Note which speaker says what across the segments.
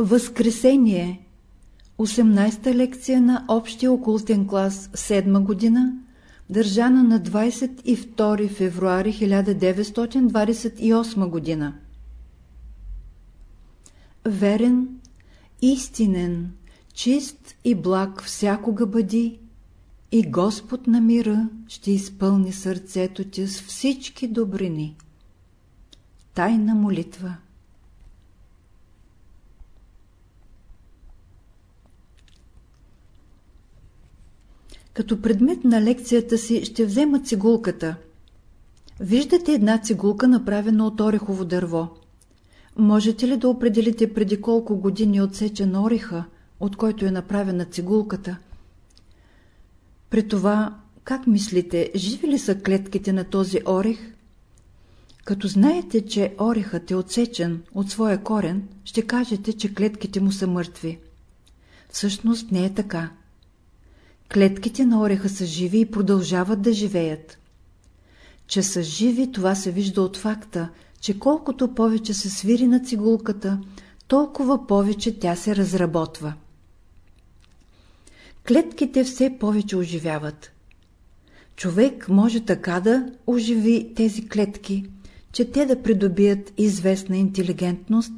Speaker 1: Възкресение 18-та лекция на Общия окултен клас 7 година, държана на 22 февруари 1928 година. Верен, истинен, чист и благ всякога бъди и Господ на мира ще изпълни сърцето ти с всички добрини. Тайна молитва Като предмет на лекцията си ще взема цигулката. Виждате една цигулка, направена от орехово дърво. Можете ли да определите преди колко години отсечен ореха, от който е направена цигулката? При това, как мислите, живи ли са клетките на този орех? Като знаете, че орехът е отсечен от своя корен, ще кажете, че клетките му са мъртви. Всъщност не е така. Клетките на ореха са живи и продължават да живеят. Че са живи, това се вижда от факта, че колкото повече се свири на цигулката, толкова повече тя се разработва. Клетките все повече оживяват. Човек може така да оживи тези клетки, че те да придобият известна интелигентност,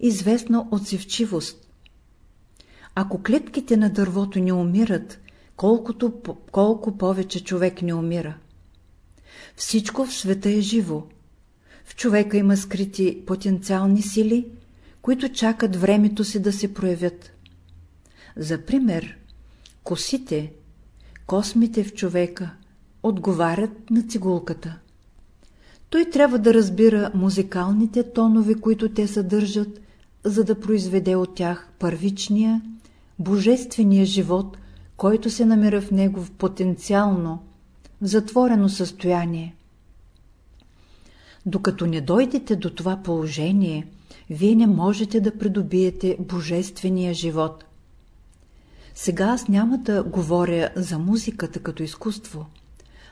Speaker 1: известна отсивчивост. Ако клетките на дървото не умират, колкото, колко повече човек не умира. Всичко в света е живо. В човека има скрити потенциални сили, които чакат времето си да се проявят. За пример, косите, космите в човека отговарят на цигулката. Той трябва да разбира музикалните тонове, които те съдържат, за да произведе от тях първичния, божествения живот, който се намира в него в потенциално, в затворено състояние. Докато не дойдете до това положение, вие не можете да придобиете божествения живот. Сега аз няма да говоря за музиката като изкуство,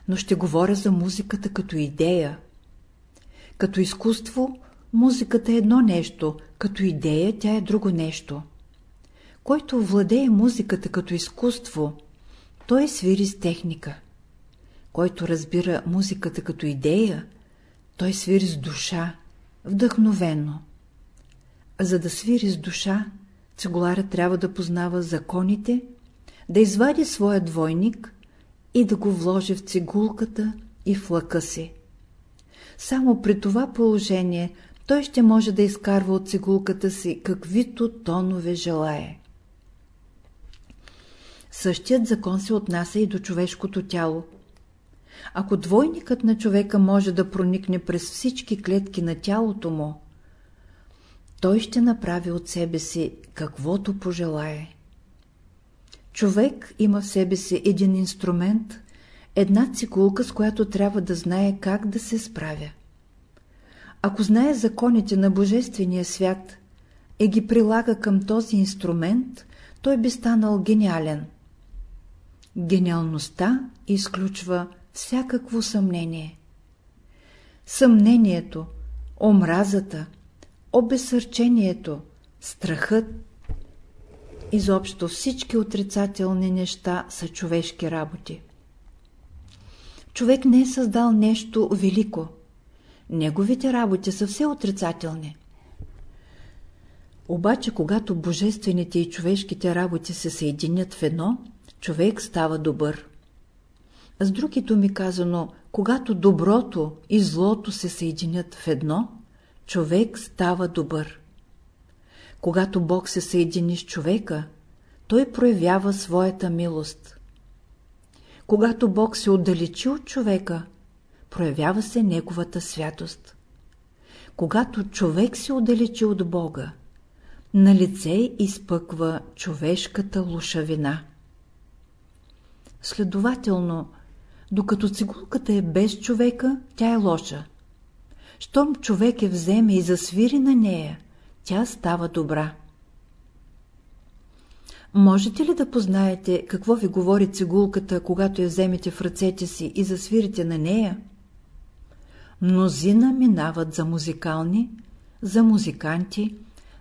Speaker 1: но ще говоря за музиката като идея. Като изкуство, музиката е едно нещо, като идея тя е друго нещо. Който владее музиката като изкуство, той свири с техника. Който разбира музиката като идея, той свири с душа, вдъхновено. За да свири с душа, цигуларя трябва да познава законите, да извади своя двойник и да го вложи в цигулката и в лъка си. Само при това положение той ще може да изкарва от цигулката си каквито тонове желае. Същият закон се отнася и до човешкото тяло. Ако двойникът на човека може да проникне през всички клетки на тялото му, той ще направи от себе си каквото пожелае. Човек има в себе си един инструмент, една цикулка, с която трябва да знае как да се справя. Ако знае законите на Божествения свят и ги прилага към този инструмент, той би станал гениален. Гениалността изключва всякакво съмнение. Съмнението, омразата, обесърчението, страхът, изобщо всички отрицателни неща са човешки работи. Човек не е създал нещо велико. Неговите работи са все отрицателни. Обаче, когато божествените и човешките работи се съединят в едно, човек става добър. С други думи казано, когато доброто и злото се съединят в едно, човек става добър. Когато Бог се съедини с човека, той проявява своята милост. Когато Бог се отдалечи от човека, проявява се неговата святост. Когато човек се отдалечи от Бога, на лице изпъква човешката лушавина. Следователно, докато цигулката е без човека, тя е лоша. Щом човек е вземе и засвири на нея, тя става добра. Можете ли да познаете какво ви говори цигулката, когато я вземете в ръцете си и засвирите на нея? Мнозина минават за музикални, за музиканти,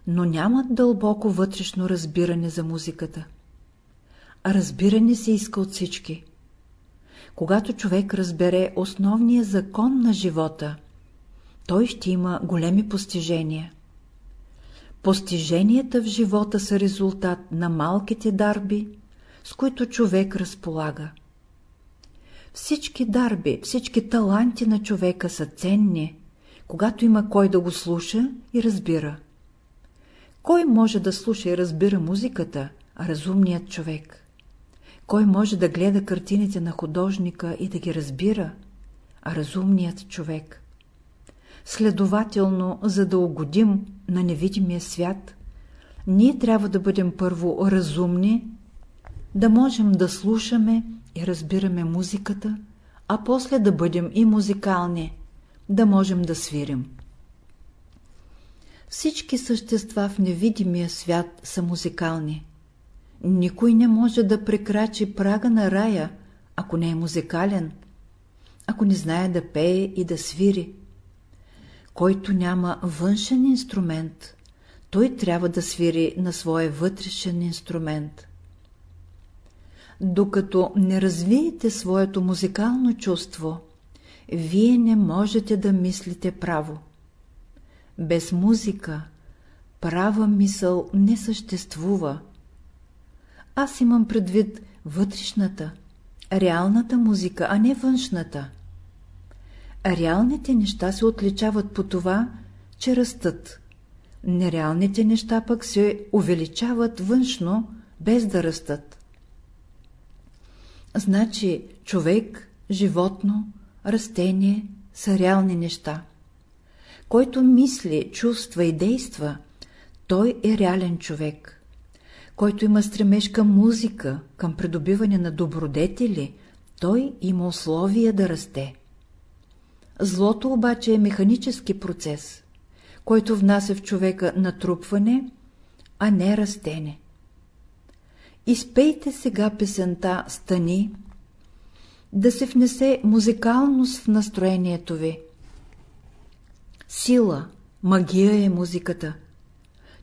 Speaker 1: но нямат дълбоко вътрешно разбиране за музиката. Разбиране се иска от всички. Когато човек разбере основния закон на живота, той ще има големи постижения. Постиженията в живота са резултат на малките дарби, с които човек разполага. Всички дарби, всички таланти на човека са ценни, когато има кой да го слуша и разбира. Кой може да слуша и разбира музиката? Разумният човек. Кой може да гледа картините на художника и да ги разбира? А разумният човек. Следователно, за да угодим на невидимия свят, ние трябва да бъдем първо разумни, да можем да слушаме и разбираме музиката, а после да бъдем и музикални, да можем да свирим. Всички същества в невидимия свят са музикални. Никой не може да прекрачи прага на рая, ако не е музикален, ако не знае да пее и да свири. Който няма външен инструмент, той трябва да свири на своя вътрешен инструмент. Докато не развиете своето музикално чувство, вие не можете да мислите право. Без музика права мисъл не съществува. Аз имам предвид вътрешната, реалната музика, а не външната. Реалните неща се отличават по това, че растат. Нереалните неща пък се увеличават външно, без да растат. Значи човек, животно, растение са реални неща. Който мисли, чувства и действа, той е реален човек. Който има стремеж към музика, към придобиване на добродетели, той има условия да расте. Злото обаче е механически процес, който внася в човека натрупване, а не растене. Изпейте сега песента «Стани», да се внесе музикалност в настроението ви. Сила, магия е музиката.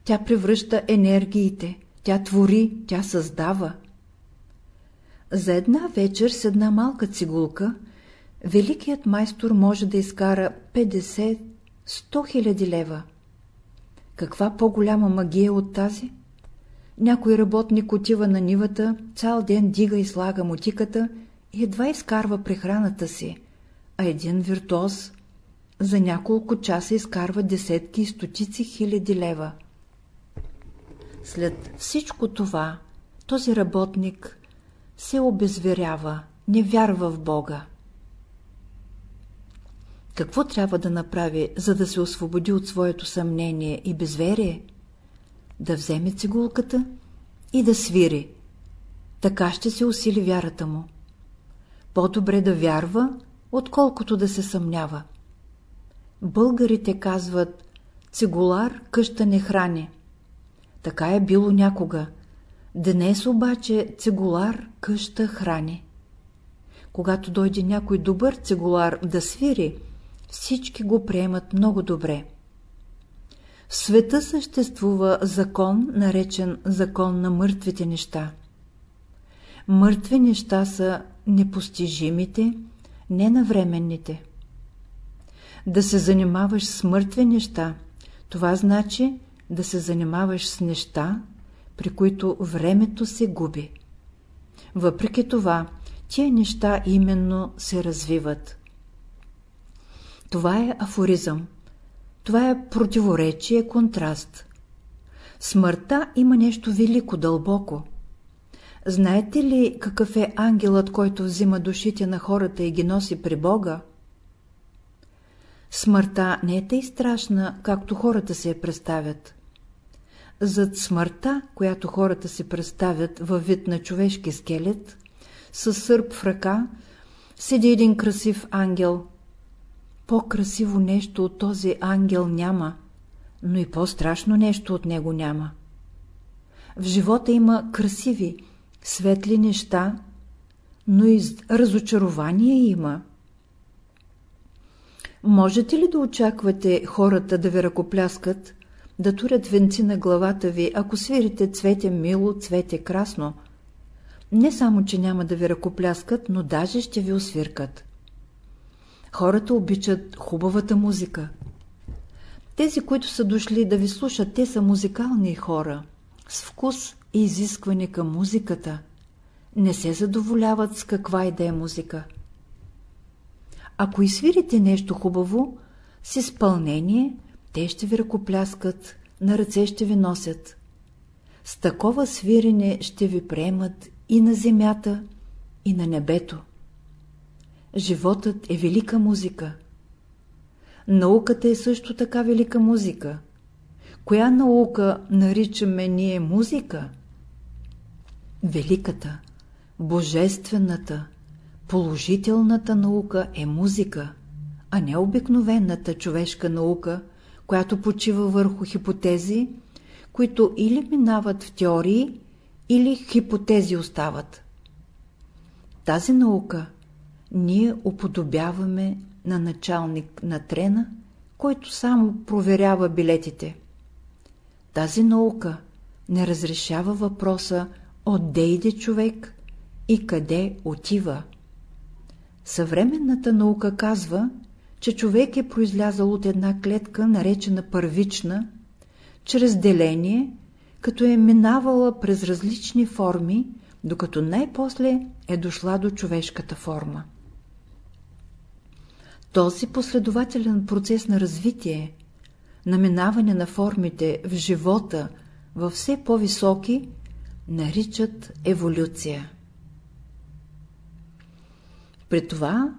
Speaker 1: Тя превръща енергиите, тя твори, тя създава. За една вечер с една малка цигулка великият майстор може да изкара 50-100 хиляди лева. Каква по-голяма магия от тази? Някой работник отива на нивата, цял ден дига и слага мотиката и едва изкарва прехраната си, а един виртуоз за няколко часа изкарва десетки и стотици хиляди лева. След всичко това, този работник се обезверява, не вярва в Бога. Какво трябва да направи, за да се освободи от своето съмнение и безверие? Да вземе цигулката и да свири. Така ще се усили вярата му. По-добре да вярва, отколкото да се съмнява. Българите казват «Цигулар къща не храни». Така е било някога. Днес обаче цигулар къща храни. Когато дойде някой добър цигулар да свири, всички го приемат много добре. В света съществува закон, наречен закон на мъртвите неща. Мъртви неща са непостижимите, ненавременните. Да се занимаваш с мъртви неща, това значи да се занимаваш с неща, при които времето се губи. Въпреки това, тия неща именно се развиват. Това е афоризъм. Това е противоречие, контраст. Смъртта има нещо велико, дълбоко. Знаете ли какъв е ангелът, който взима душите на хората и ги носи при Бога? Смъртта не е тъй страшна, както хората се я представят. Зад смъртта, която хората се представят във вид на човешки скелет, със сърп в ръка, седи един красив ангел. По-красиво нещо от този ангел няма, но и по-страшно нещо от него няма. В живота има красиви, светли неща, но и разочарование има. Можете ли да очаквате хората да ви ръкопляскат, да турят венци на главата ви, ако свирите цвете мило, цвете красно. Не само, че няма да ви ръкопляскат, но даже ще ви освиркат. Хората обичат хубавата музика. Тези, които са дошли да ви слушат, те са музикални хора, с вкус и изискване към музиката. Не се задоволяват с каква и да е музика. Ако изсвирите нещо хубаво, с изпълнение, те ще ви ръкопляскат, на ръце ще ви носят. С такова свирене ще ви приемат и на земята, и на небето. Животът е велика музика. Науката е също така велика музика. Коя наука наричаме ние музика? Великата, божествената, положителната наука е музика, а не обикновената човешка наука, която почива върху хипотези, които или минават в теории, или хипотези остават. Тази наука ние уподобяваме на началник на трена, който само проверява билетите. Тази наука не разрешава въпроса отде иде човек и къде отива. Съвременната наука казва, че човек е произлязал от една клетка, наречена първична, чрез деление, като е минавала през различни форми, докато най-после е дошла до човешката форма. Този последователен процес на развитие, на минаване на формите в живота във все по-високи, наричат еволюция. При това,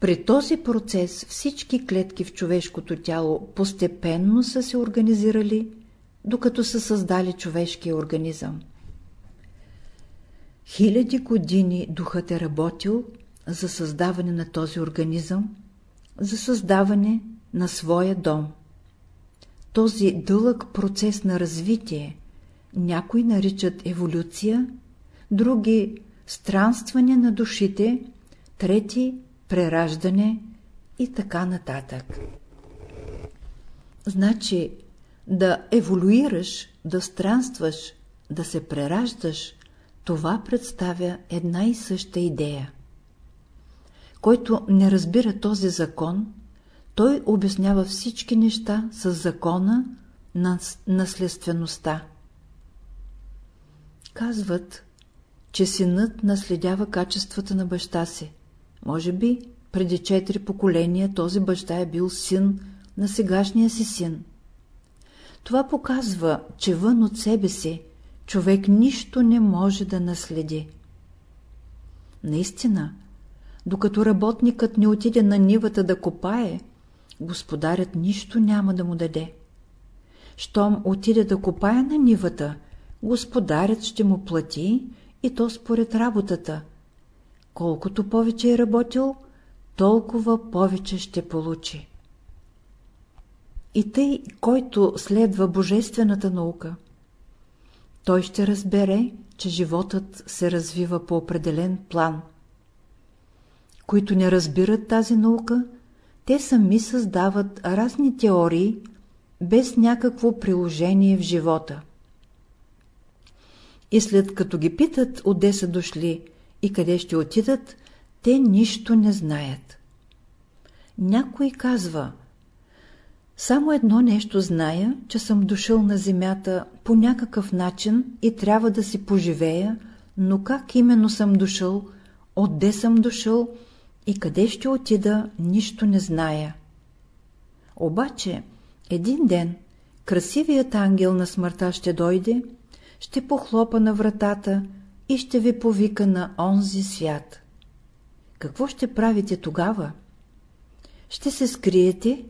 Speaker 1: при този процес всички клетки в човешкото тяло постепенно са се организирали, докато са създали човешкия организъм. Хиляди години духът е работил за създаване на този организъм, за създаване на своя дом. Този дълъг процес на развитие някои наричат еволюция, други странстване на душите, трети прераждане и така нататък. Значи да еволюираш, да странстваш, да се прераждаш, това представя една и съща идея. Който не разбира този закон, той обяснява всички неща с закона на наследствеността. Казват, че синът наследява качествата на баща си. Може би преди четири поколения този баща е бил син на сегашния си син. Това показва, че вън от себе си човек нищо не може да наследи. Наистина, докато работникът не отиде на нивата да копае, господарят нищо няма да му даде. Щом отиде да копае на нивата, господарят ще му плати и то според работата. Колкото повече е работил, толкова повече ще получи. И тъй, който следва божествената наука, той ще разбере, че животът се развива по определен план. Които не разбират тази наука, те сами създават разни теории, без някакво приложение в живота. И след като ги питат отде са дошли и къде ще отидат, те нищо не знаят. Някой казва, само едно нещо зная, че съм дошъл на земята по някакъв начин и трябва да си поживея, но как именно съм дошъл, отде съм дошъл и къде ще отида, нищо не зная. Обаче, един ден, красивият ангел на смъртта ще дойде ще похлопа на вратата и ще ви повика на онзи свят. Какво ще правите тогава? Ще се скриете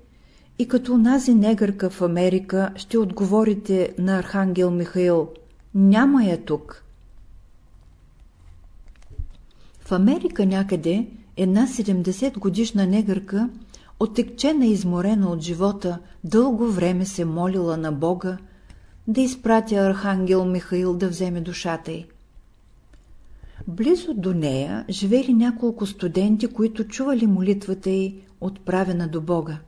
Speaker 1: и като онази негърка в Америка ще отговорите на Архангел Михаил «Няма я тук». В Америка някъде една 70 годишна негърка, отекчена и изморена от живота, дълго време се молила на Бога да изпратя архангел Михаил да вземе душата й. Близо до нея живели няколко студенти, които чували молитвата й, отправена до Бога.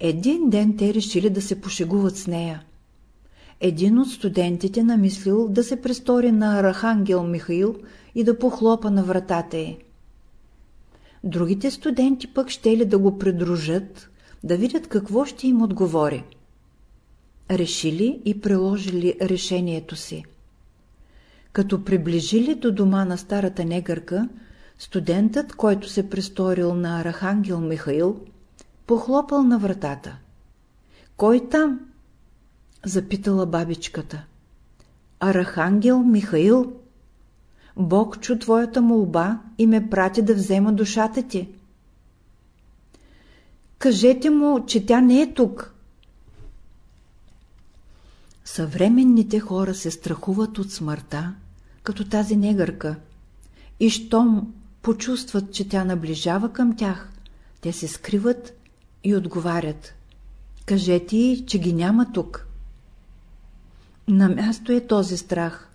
Speaker 1: Един ден те решили да се пошегуват с нея. Един от студентите намислил да се престори на Архангел Михаил и да похлопа на вратата й. Другите студенти пък щели да го придружат, да видят какво ще им отговори. Решили и приложили решението си. Като приближили до дома на старата негърка, студентът, който се престорил на Архангел Михаил, похлопал на вратата. Кой там? запитала бабичката. Архангел Михаил. Бог чу твоята молба и ме прати да взема душата ти. Кажете му, че тя не е тук. Съвременните хора се страхуват от смъртта, като тази негърка, и щом почувстват, че тя наближава към тях, те се скриват и отговарят. Кажете й, че ги няма тук. На място е този страх,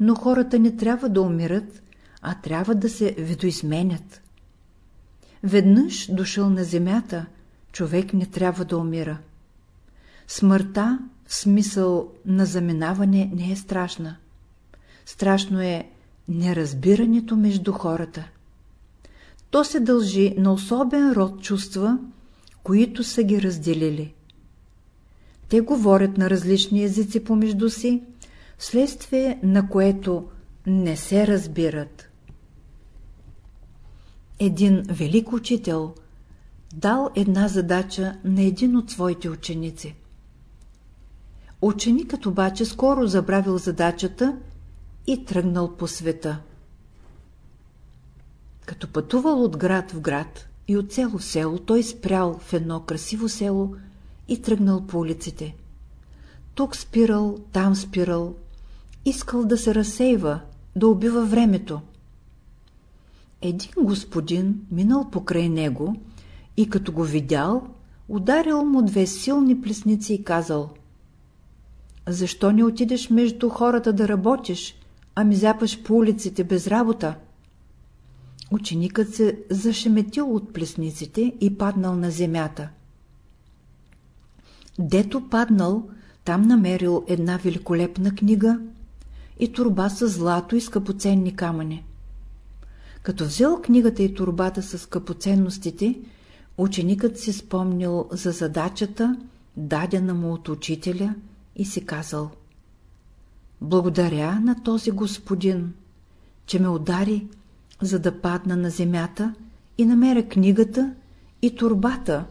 Speaker 1: но хората не трябва да умират, а трябва да се видоизменят. Веднъж дошъл на земята, човек не трябва да умира. Смъртта в смисъл на заминаване не е страшна. Страшно е неразбирането между хората. То се дължи на особен род чувства, които са ги разделили. Те говорят на различни езици помежду си, вследствие на което не се разбират. Един велик учител дал една задача на един от своите ученици. Ученикът обаче скоро забравил задачата и тръгнал по света. Като пътувал от град в град и от село в село, той спрял в едно красиво село и тръгнал по улиците. Тук спирал, там спирал, искал да се разсейва, да убива времето. Един господин минал покрай него и като го видял, ударил му две силни плесници и казал «Защо не отидеш между хората да работиш, ами зяпаш по улиците без работа?» Ученикът се зашеметил от плесниците и паднал на земята. Дето паднал, там намерил една великолепна книга и турба с злато и скъпоценни камъни. Като взел книгата и турбата с скъпоценностите, ученикът си спомнил за задачата, дадена му от учителя, и си казал Благодаря на този господин, че ме удари, за да падна на земята и намеря книгата и турбата,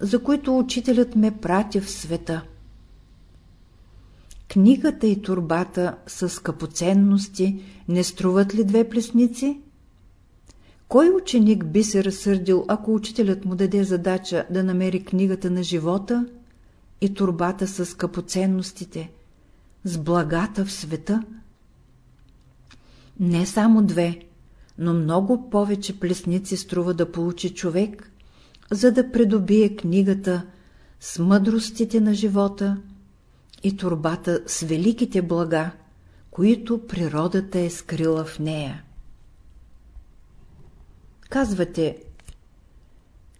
Speaker 1: за които учителят ме прати в света. Книгата и турбата с скъпоценности не струват ли две плесници? Кой ученик би се разсърдил, ако учителят му даде задача да намери книгата на живота и турбата с скъпоценностите, с благата в света? Не само две, но много повече плесници струва да получи човек, за да придобие книгата с мъдростите на живота и турбата с великите блага, които природата е скрила в нея. Казвате,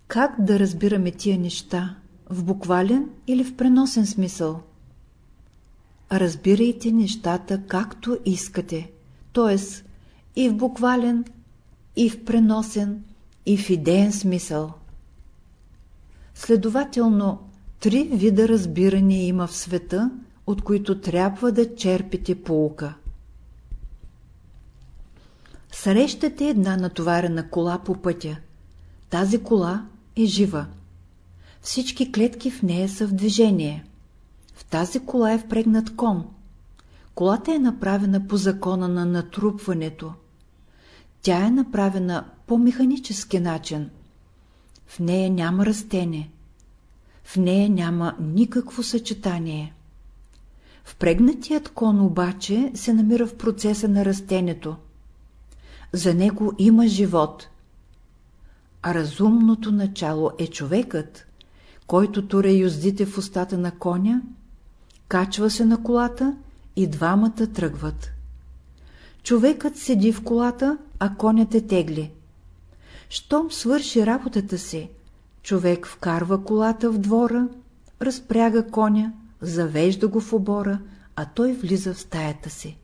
Speaker 1: как да разбираме тия неща, в буквален или в преносен смисъл? Разбирайте нещата както искате, т.е. и в буквален, и в преносен, и в идеен смисъл. Следователно, три вида разбирания има в света, от които трябва да черпите полука. Срещате една натоварена кола по пътя. Тази кола е жива. Всички клетки в нея са в движение. В тази кола е впрегнат кон. Колата е направена по закона на натрупването. Тя е направена по механически начин. В нея няма растение. В нея няма никакво съчетание. Впрегнатият кон обаче се намира в процеса на растението. За него има живот. А разумното начало е човекът, който туре юздите в устата на коня, качва се на колата и двамата тръгват. Човекът седи в колата, а конят е тегли. Щом свърши работата си, човек вкарва колата в двора, разпряга коня, завежда го в обора, а той влиза в стаята си.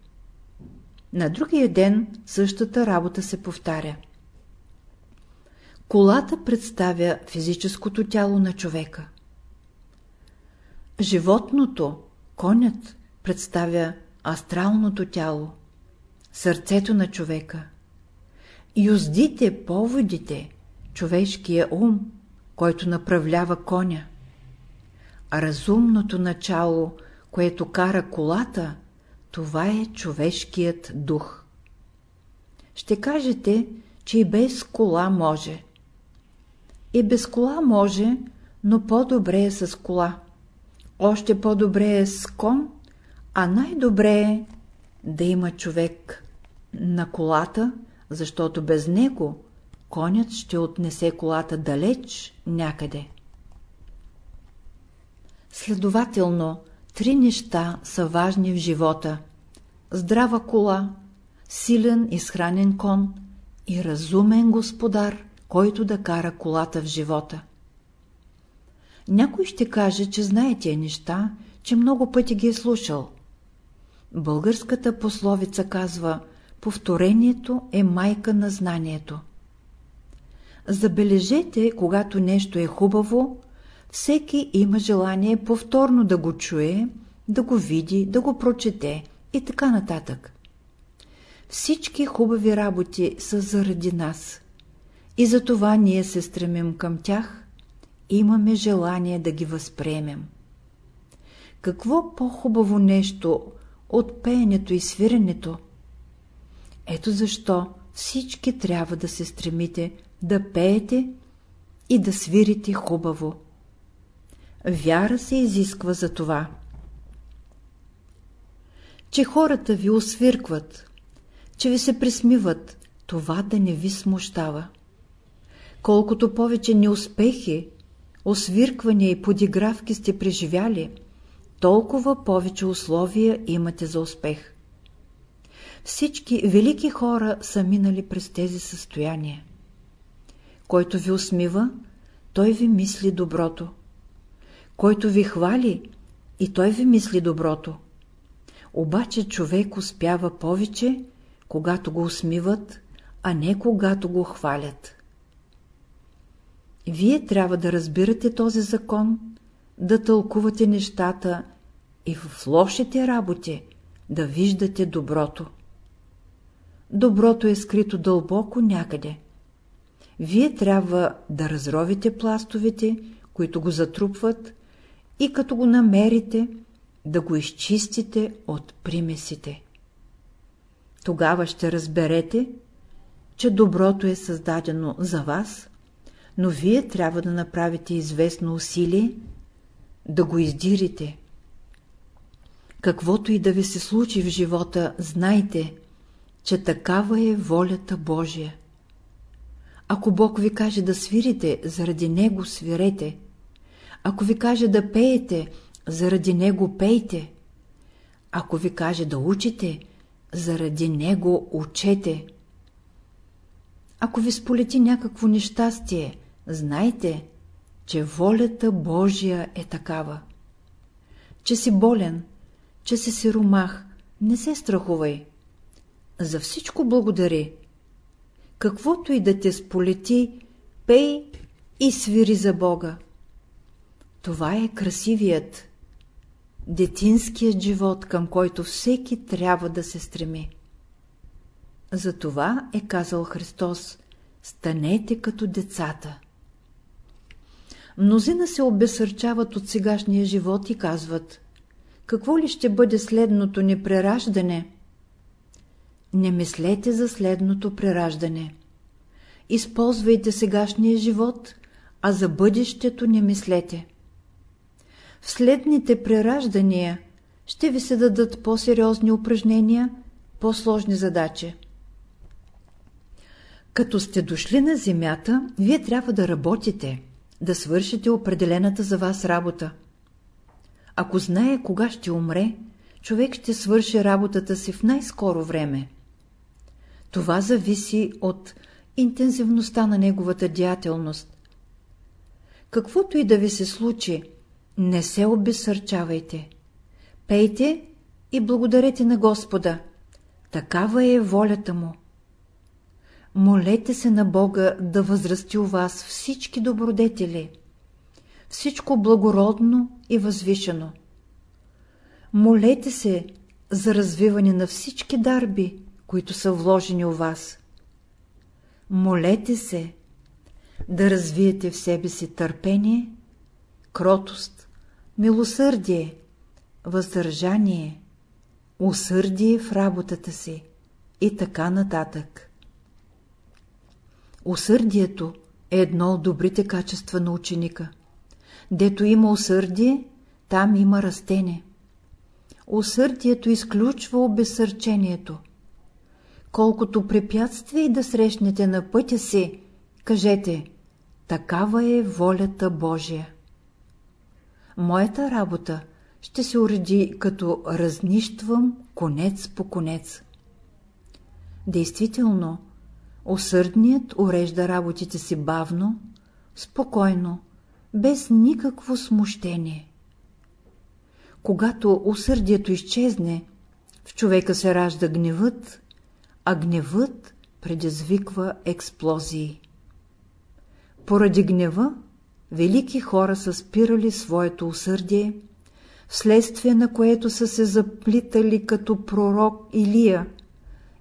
Speaker 1: На другия ден същата работа се повтаря. Колата представя физическото тяло на човека. Животното, конят, представя астралното тяло, сърцето на човека. Юздите, поводите, човешкия ум, който направлява коня. А разумното начало, което кара колата, това е човешкият дух. Ще кажете, че и без кола може. И без кола може, но по-добре е с кола. Още по-добре е с кон, а най-добре е да има човек на колата, защото без него конят ще отнесе колата далеч някъде. Следователно, три неща са важни в живота – здрава кола, силен и схранен кон и разумен господар, който да кара колата в живота. Някой ще каже, че знае тия неща, че много пъти ги е слушал. Българската пословица казва «Повторението е майка на знанието». Забележете, когато нещо е хубаво, всеки има желание повторно да го чуе, да го види, да го прочете и така нататък. Всички хубави работи са заради нас. И затова ние се стремим към тях, имаме желание да ги възприемем. Какво по-хубаво нещо от пеенето и свиренето? Ето защо всички трябва да се стремите да пеете и да свирите хубаво. Вяра се изисква за това. Че хората ви освиркват, че ви се присмиват, това да не ви смущава. Колкото повече неуспехи, освирквания и подигравки сте преживяли, толкова повече условия имате за успех. Всички велики хора са минали през тези състояния. Който ви усмива, той ви мисли доброто. Който ви хвали, и той ви мисли доброто. Обаче човек успява повече, когато го усмиват, а не когато го хвалят. Вие трябва да разбирате този закон, да тълкувате нещата и в лошите работи да виждате доброто. Доброто е скрито дълбоко някъде. Вие трябва да разровите пластовете, които го затрупват, и като го намерите, да го изчистите от примесите. Тогава ще разберете, че доброто е създадено за вас, но вие трябва да направите известно усилие, да го издирите. Каквото и да ви се случи в живота, знайте, че такава е волята Божия. Ако Бог ви каже да свирите, заради Него свирете. Ако ви каже да пеете, заради Него пейте. Ако ви каже да учите, заради Него учете. Ако ви сполети някакво нещастие, знайте, че волята Божия е такава. Че си болен, че си сиромах, не се страхувай. За всичко благодари. Каквото и да те сполети, пей и свири за Бога. Това е красивият, детинският живот, към който всеки трябва да се стреми. Затова е казал Христос, станете като децата. Мнозина се обесърчават от сегашния живот и казват, какво ли ще бъде следното непрераждане? Не мислете за следното прераждане. Използвайте сегашния живот, а за бъдещето не мислете. В следните прераждания ще ви се дадат по-сериозни упражнения, по-сложни задачи. Като сте дошли на земята, вие трябва да работите, да свършите определената за вас работа. Ако знае кога ще умре, човек ще свърши работата си в най-скоро време. Това зависи от интензивността на неговата деятелност. Каквото и да ви се случи, не се обесърчавайте. Пейте и благодарете на Господа. Такава е волята му. Молете се на Бога да възрасти у вас всички добродетели, всичко благородно и възвишено. Молете се за развиване на всички дарби, които са вложени у вас. Молете се да развиете в себе си търпение, кротост, милосърдие, въздържание, усърдие в работата си и така нататък. Усърдието е едно от добрите качества на ученика. Дето има усърдие, там има растение. Усърдието изключва обесърчението. Колкото препятствия и да срещнете на пътя си, кажете, такава е волята Божия. Моята работа ще се уреди като разнищвам конец по конец. Действително, усърдният урежда работите си бавно, спокойно, без никакво смущение. Когато усърдието изчезне, в човека се ражда гневът, а гневът предизвиква експлозии. Поради гнева, велики хора са спирали своето усърдие, вследствие на което са се заплитали като пророк Илия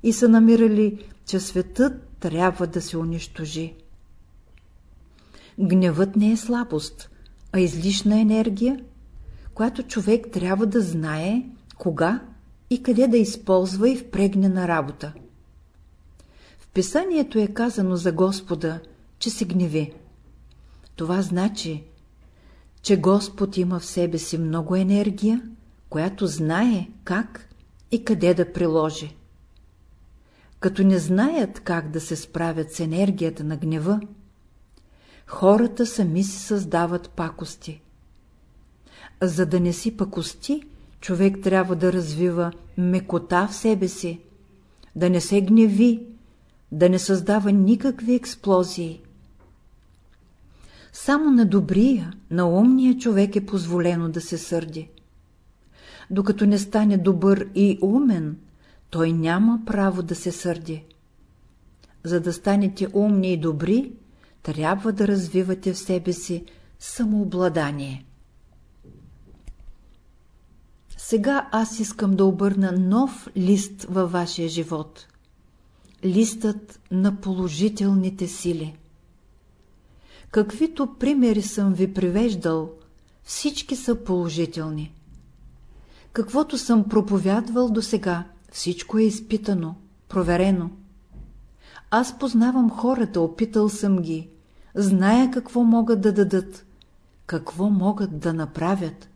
Speaker 1: и са намирали, че светът трябва да се унищожи. Гневът не е слабост, а излишна енергия, която човек трябва да знае кога и къде да използва и впрегне на работа. В писанието е казано за Господа, че се гневи. Това значи, че Господ има в себе си много енергия, която знае как и къде да приложи. Като не знаят как да се справят с енергията на гнева, хората сами си създават пакости. За да не си пакости, човек трябва да развива мекота в себе си, да не се гневи, да не създава никакви експлозии. Само на добрия, на умния човек е позволено да се сърди. Докато не стане добър и умен, той няма право да се сърди. За да станете умни и добри, трябва да развивате в себе си самообладание. Сега аз искам да обърна нов лист във вашия живот. Листът на положителните сили. Каквито примери съм ви привеждал, всички са положителни. Каквото съм проповядвал до сега, всичко е изпитано, проверено. Аз познавам хората, опитал съм ги, зная какво могат да дадат, какво могат да направят.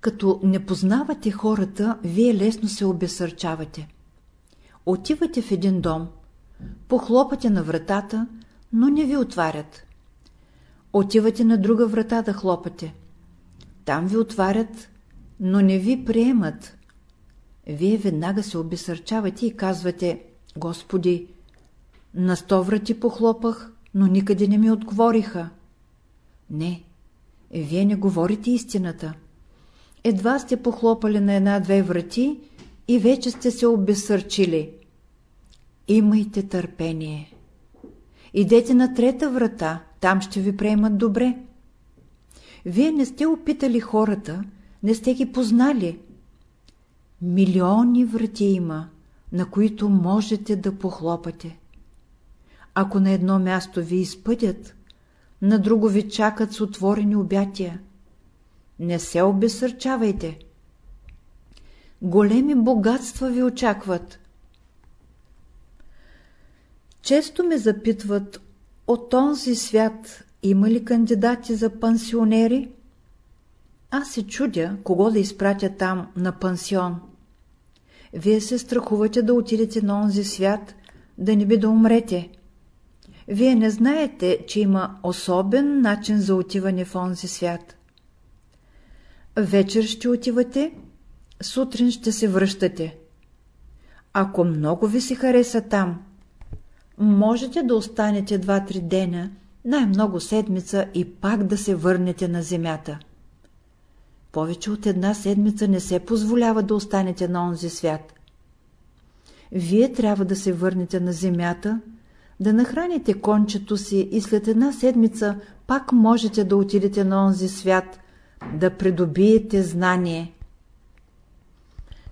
Speaker 1: Като не познавате хората, вие лесно се обесърчавате. Отивате в един дом, похлопате на вратата, но не ви отварят. Отивате на друга врата да хлопате. Там ви отварят, но не ви приемат. Вие веднага се обесърчавате и казвате, Господи, на сто врати похлопах, но никъде не ми отговориха. Не, вие не говорите истината. Едва сте похлопали на една-две врати и вече сте се обесърчили. Имайте търпение. Идете на трета врата, там ще ви приемат добре. Вие не сте опитали хората, не сте ги познали. Милиони врати има, на които можете да похлопате. Ако на едно място ви изпъдят, на друго ви чакат с отворени обятия. Не се обесърчавайте. Големи богатства ви очакват. Често ме запитват от този свят има ли кандидати за пансионери? Аз се чудя, кого да изпратя там на пансион. Вие се страхувате да отидете на онзи свят, да не би да умрете. Вие не знаете, че има особен начин за отиване в онзи свят. Вечер ще отивате, сутрин ще се връщате. Ако много ви се хареса там, можете да останете два-три дена най-много седмица и пак да се върнете на земята. Повече от една седмица не се позволява да останете на онзи свят. Вие трябва да се върнете на земята, да нахраните кончето си и след една седмица пак можете да отидете на онзи свят, да придобиете знание.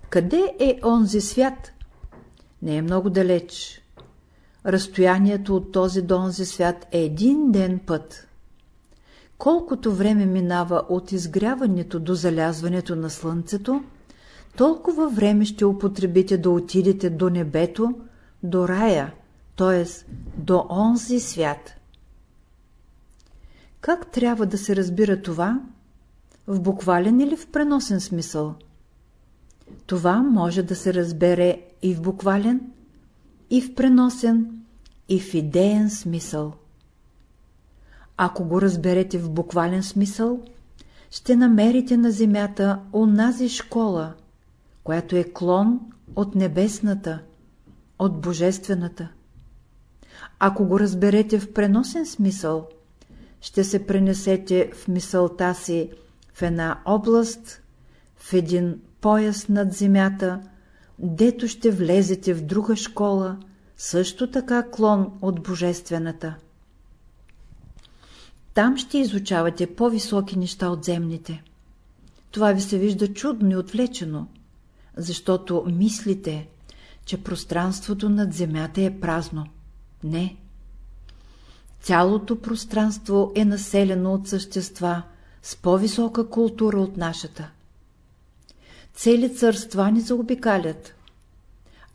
Speaker 1: Къде е онзи свят? Не е много далеч. Разстоянието от този до онзи свят е един ден път. Колкото време минава от изгряването до залязването на слънцето, толкова време ще употребите да отидете до небето, до рая, т.е. до онзи свят. Как трябва да се разбира това? В буквален или в преносен смисъл? Това може да се разбере и в буквален, и в преносен, и в идеен смисъл. Ако го разберете в буквален смисъл, ще намерите на земята онази школа, която е клон от небесната, от божествената. Ако го разберете в преносен смисъл, ще се пренесете в мисълта си в една област, в един пояс над земята, дето ще влезете в друга школа, също така клон от божествената. Там ще изучавате по-високи неща от земните. Това ви се вижда чудно и отвлечено, защото мислите, че пространството над земята е празно. Не. Цялото пространство е населено от същества с по-висока култура от нашата. Цели царства ни заобикалят.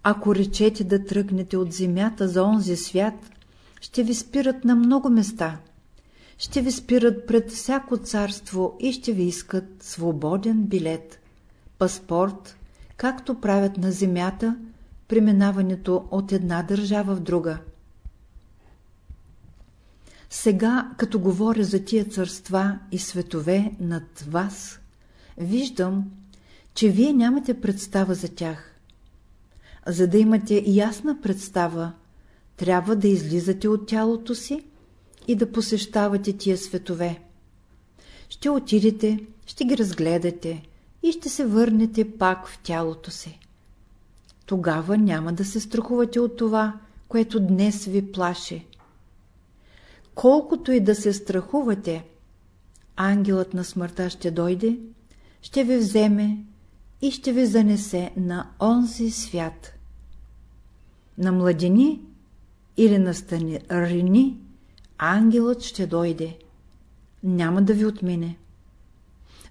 Speaker 1: Ако речете да тръгнете от земята за онзи свят, ще ви спират на много места. Ще ви спират пред всяко царство и ще ви искат свободен билет, паспорт, както правят на земята, преминаването от една държава в друга. Сега, като говоря за тия царства и светове над вас, виждам, че вие нямате представа за тях. За да имате ясна представа, трябва да излизате от тялото си и да посещавате тия светове. Ще отидете, ще ги разгледате и ще се върнете пак в тялото си. Тогава няма да се страхувате от това, което днес ви плаши. Колкото и да се страхувате, ангелът на смъртта ще дойде, ще ви вземе и ще ви занесе на онзи свят. На младени или на старини ангелът ще дойде. Няма да ви отмине.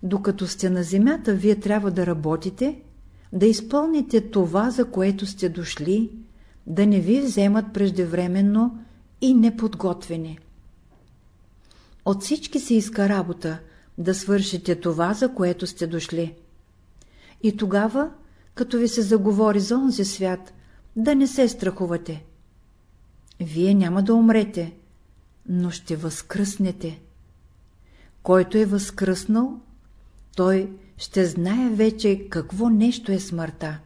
Speaker 1: Докато сте на земята, вие трябва да работите, да изпълните това, за което сте дошли, да не ви вземат преждевременно и неподготвени. От всички се иска работа, да свършите това, за което сте дошли. И тогава, като ви се заговори за онзи свят, да не се страхувате. Вие няма да умрете, но ще възкръснете. Който е възкръснал, той ще знае вече какво нещо е смъртта.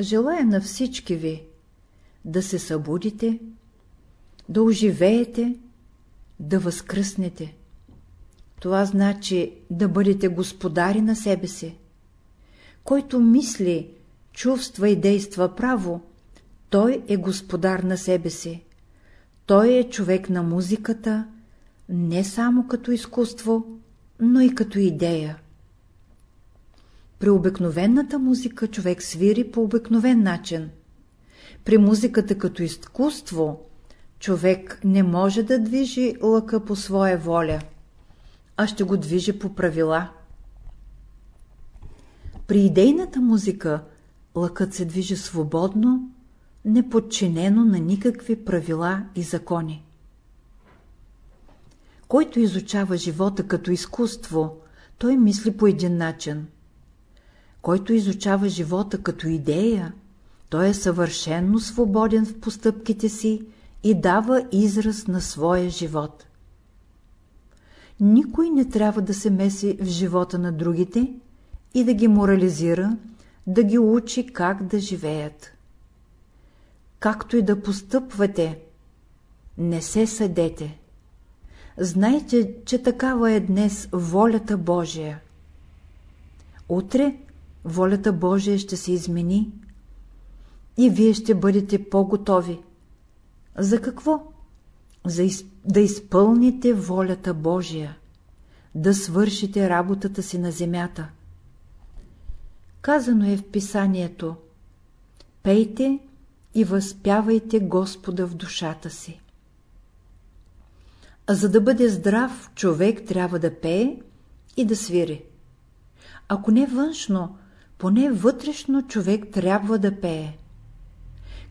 Speaker 1: Желая на всички ви да се събудите, да оживеете, да възкръснете. Това значи да бъдете господари на себе си. Който мисли, чувства и действа право, той е господар на себе си. Той е човек на музиката, не само като изкуство, но и като идея. При обикновената музика човек свири по обикновен начин. При музиката като изкуство човек не може да движи лъка по своя воля, а ще го движи по правила. При идейната музика лъкът се движи свободно, неподчинено на никакви правила и закони. Който изучава живота като изкуство, той мисли по един начин. Който изучава живота като идея, той е съвършенно свободен в постъпките си и дава израз на своя живот. Никой не трябва да се меси в живота на другите и да ги морализира, да ги учи как да живеят. Както и да постъпвате, не се съдете. Знайте, че такава е днес волята Божия. Утре волята Божия ще се измени и вие ще бъдете по-готови. За какво? За из... да изпълните волята Божия, да свършите работата си на земята. Казано е в писанието Пейте и възпявайте Господа в душата си. А за да бъде здрав, човек трябва да пее и да свири. Ако не външно, поне вътрешно човек трябва да пее.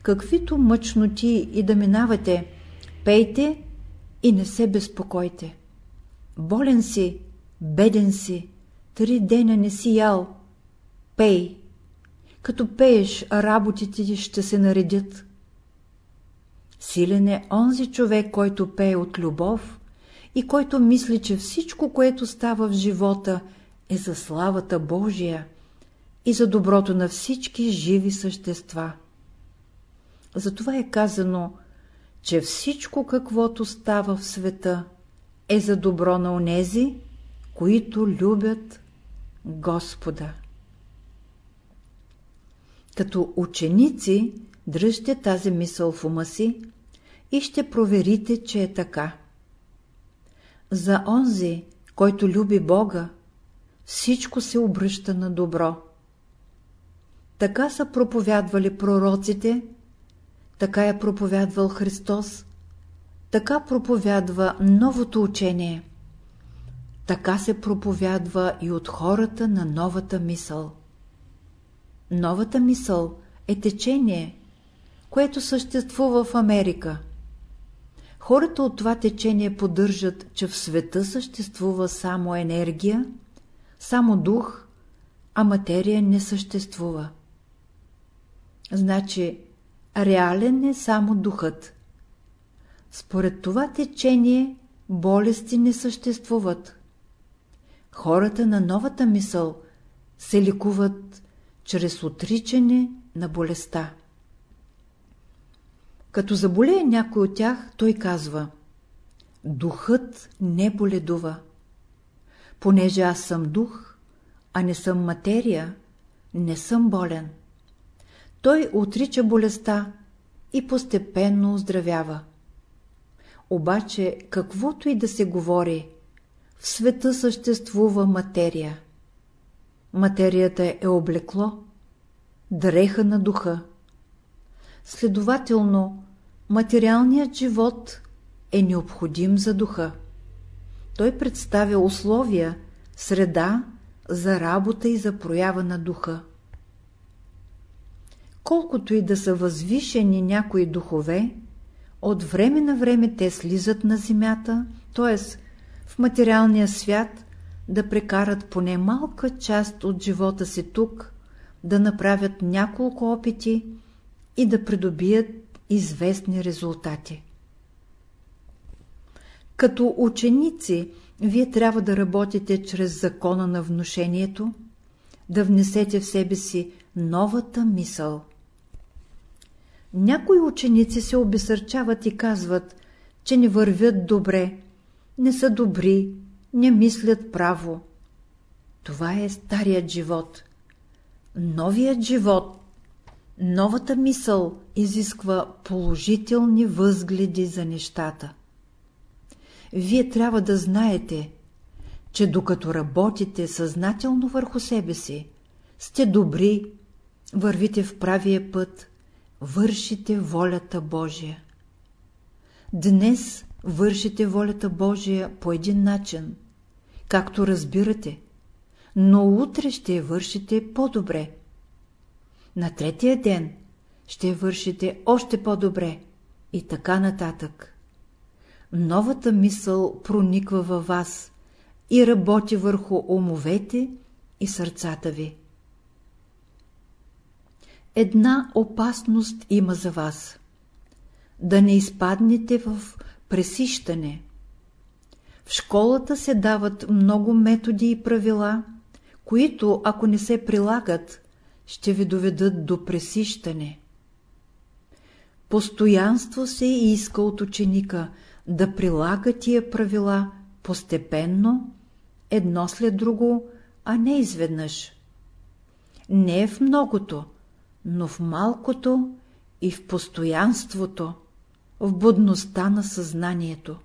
Speaker 1: Каквито мъчноти и да минавате, пейте и не се безпокойте. Болен си, беден си, три дена не си ял, пей. Като пееш, работите ти ще се наредят. Силен е онзи човек, който пее от любов и който мисли, че всичко, което става в живота, е за славата Божия и за доброто на всички живи същества. Затова е казано, че всичко каквото става в света е за добро на онези, които любят Господа. Като ученици дръжте тази мисъл в ума си и ще проверите, че е така. За онзи, който люби Бога, всичко се обръща на добро. Така са проповядвали пророците, така е проповядвал Христос, така проповядва новото учение. Така се проповядва и от хората на новата мисъл. Новата мисъл е течение, което съществува в Америка. Хората от това течение поддържат, че в света съществува само енергия, само дух, а материя не съществува. Значи, реален е само духът. Според това течение болести не съществуват. Хората на новата мисъл се ликуват чрез отричане на болестта. Като заболее някой от тях, той казва Духът не боледува. Понеже аз съм дух, а не съм материя, не съм болен. Той отрича болестта и постепенно оздравява. Обаче, каквото и да се говори, в света съществува материя. Материята е облекло, дреха на духа. Следователно, материалният живот е необходим за духа. Той представя условия, среда за работа и за проява на духа. Колкото и да са възвишени някои духове, от време на време те слизат на земята, т.е. в материалния свят, да прекарат поне малка част от живота си тук, да направят няколко опити и да придобият известни резултати. Като ученици, вие трябва да работите чрез закона на внушението, да внесете в себе си новата мисъл. Някои ученици се обесърчават и казват, че не вървят добре, не са добри, не мислят право. Това е старият живот. Новият живот, новата мисъл изисква положителни възгледи за нещата. Вие трябва да знаете, че докато работите съзнателно върху себе си, сте добри, вървите в правия път, вършите волята Божия. Днес вършите волята Божия по един начин, както разбирате, но утре ще я вършите по-добре. На третия ден ще вършите още по-добре и така нататък. Новата мисъл прониква във вас и работи върху умовете и сърцата ви. Една опасност има за вас. Да не изпаднете в пресищане. В школата се дават много методи и правила, които, ако не се прилагат, ще ви доведат до пресищане. постоянство се иска от ученика да прилага тия правила постепенно, едно след друго, а не изведнъж. Не е в многото, но в малкото и в постоянството, в будността на съзнанието.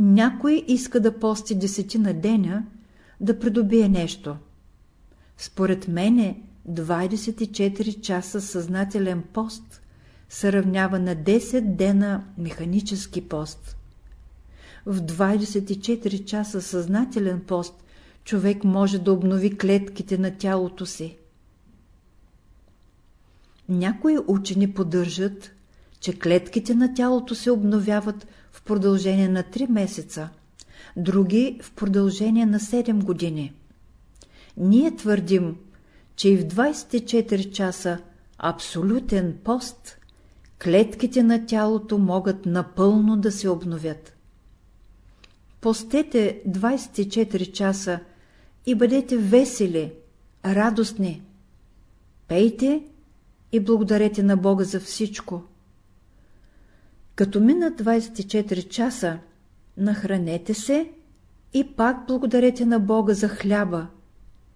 Speaker 1: Някой иска да пости десетина деня, да придобие нещо. Според мене 24 часа съзнателен пост се равнява на 10 дена механически пост. В 24 часа съзнателен пост човек може да обнови клетките на тялото си. Някои учени поддържат, че клетките на тялото се обновяват в продължение на 3 месеца, други в продължение на 7 години. Ние твърдим, че и в 24 часа абсолютен пост клетките на тялото могат напълно да се обновят. Постете 24 часа и бъдете весели, радостни. Пейте и благодарете на Бога за всичко. Като минат 24 часа, нахранете се и пак благодарете на Бога за хляба,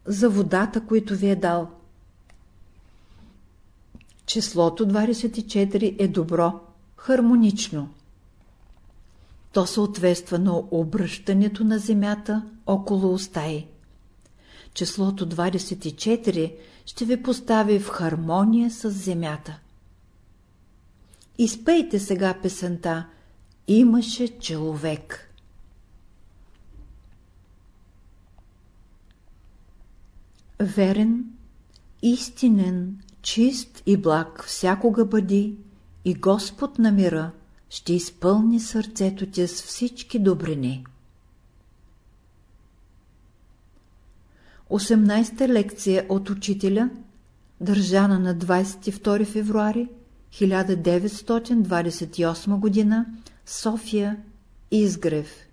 Speaker 1: за водата, които ви е дал. Числото 24 е добро, хармонично. То съответства на обръщането на Земята около устаи. Числото 24 ще ви постави в хармония с Земята. Изпейте сега песента «Имаше човек». Верен, истинен, чист и благ всякога бъди и Господ на мира ще изпълни сърцето ти с всички добрини. 18-та лекция от учителя, държана на 22 февруари 1928 г. София, Изгрев